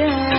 down.